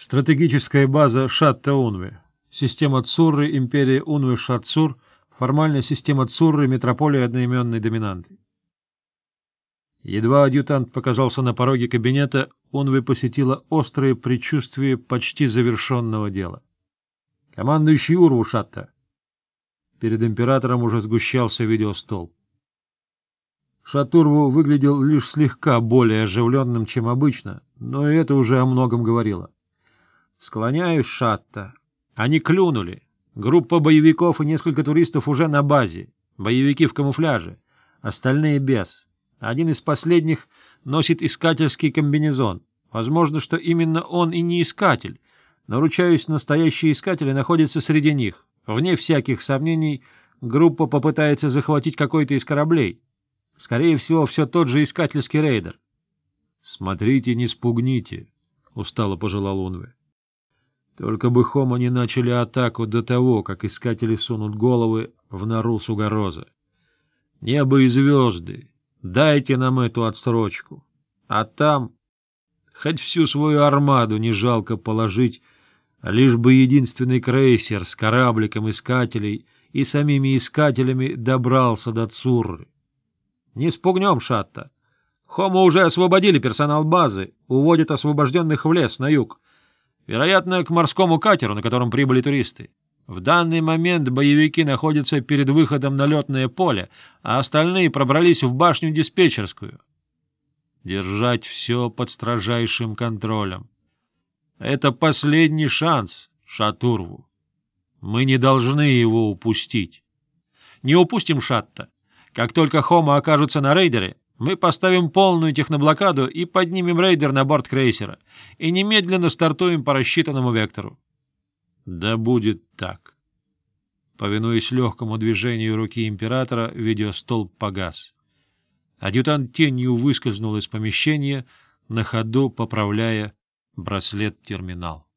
Стратегическая база Шатта-Унве. Система Цурры, империи Унве-Шатцур, формальная система Цурры, метрополии одноименной доминанты. Едва адъютант показался на пороге кабинета, Унве посетила острое предчувствие почти завершенного дела. «Командующий Урву Шатта!» Перед императором уже сгущался видеостолб. Шатурву выглядел лишь слегка более оживленным, чем обычно, но это уже о многом говорило. Склоняюсь, Шатта. Они клюнули. Группа боевиков и несколько туристов уже на базе. Боевики в камуфляже. Остальные без. Один из последних носит искательский комбинезон. Возможно, что именно он и не искатель. Наручаюсь, настоящие искатели находятся среди них. Вне всяких сомнений, группа попытается захватить какой-то из кораблей. Скорее всего, все тот же искательский рейдер. — Смотрите, не спугните, — устало пожелал Унве. Только бы Хома не начали атаку до того, как искатели сунут головы в нору Сугороза. Небо и звезды, дайте нам эту отсрочку. А там хоть всю свою армаду не жалко положить, лишь бы единственный крейсер с корабликом искателей и самими искателями добрался до Цурры. Не спугнем Шатта. Хома уже освободили персонал базы, уводят освобожденных в лес на юг. Вероятно, к морскому катеру, на котором прибыли туристы. В данный момент боевики находятся перед выходом на летное поле, а остальные пробрались в башню диспетчерскую. Держать все под строжайшим контролем. Это последний шанс Шатурву. Мы не должны его упустить. Не упустим Шатта. Как только Хома окажутся на рейдере, мы поставим полную техноблокаду и поднимем рейдер на борт крейсера, и немедленно стартуем по рассчитанному вектору. Да будет так. Повинуясь легкому движению руки императора, видеостолб погас. Адъютант тенью выскользнул из помещения, на ходу поправляя браслет-терминал.